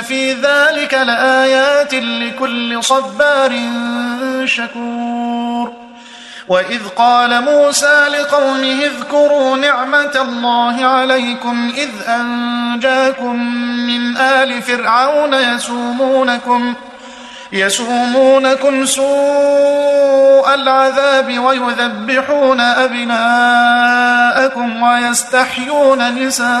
في ذلك لآيات لكل صبار شكور وإذ قال موسى لقومه اذكروا نعمة الله عليكم إذ أنجاكم من آل فرعون يسومونكم يسومونكم سوء العذاب ويذبحون أبناءكم ويستحيون نساءكم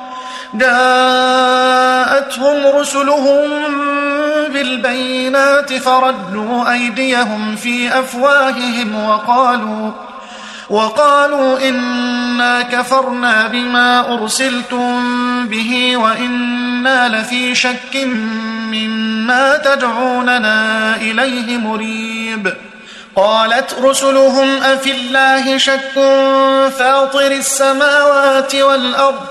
جاءتهم رسلهم بالبينات فردوا أيديهم في أفواههم وقالوا وقالوا إنا كفرنا بما أرسلتم به وإنا لفي شك مما تدعوننا إليه مريب. قالت رسلهم أفي الله شك فاطر السماوات والأرض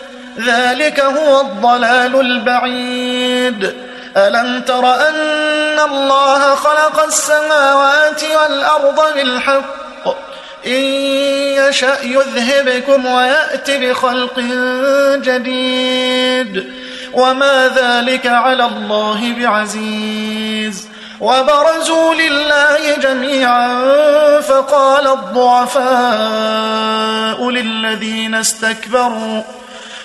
ذلك هو الضلال البعيد. ألم تر أن الله خلق السماوات والأرض بالحق؟ إن يشأ يذهبكم ويأت بخلق جديد. وما ذلك على الله بعزيز. وبرزوا لله جميعا فقال الضعفاء للذين استكبروا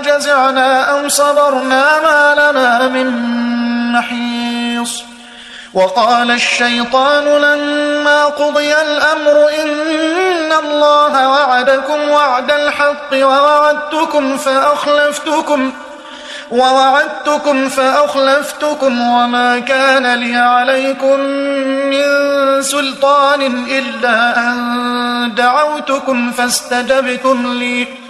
أجزعنا أم صبرنا ما لنا من محيص. وقال الشيطان لما قضي الأمر إن الله وعدكم وعد الحق ووعدتكم فأخلفتكم ووعدتكم فأخلفتكم وما كان لي عليكم من سلطان إلا أن دعوتكم فاستجبتم لي.